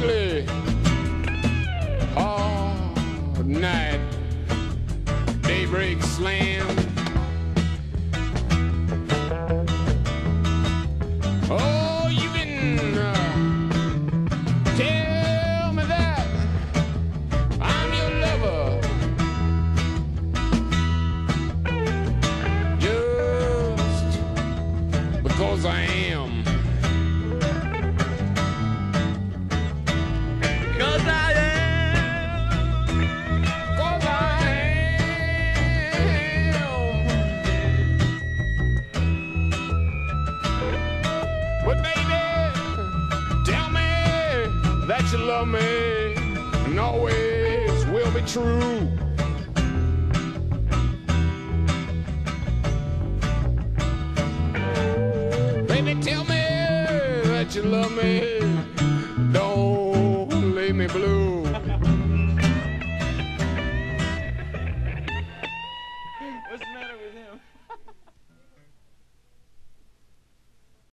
ugly all night. Daybreak slams. But baby, tell me that you love me and always will be true. Baby, tell me that you love me. Don't leave me blue.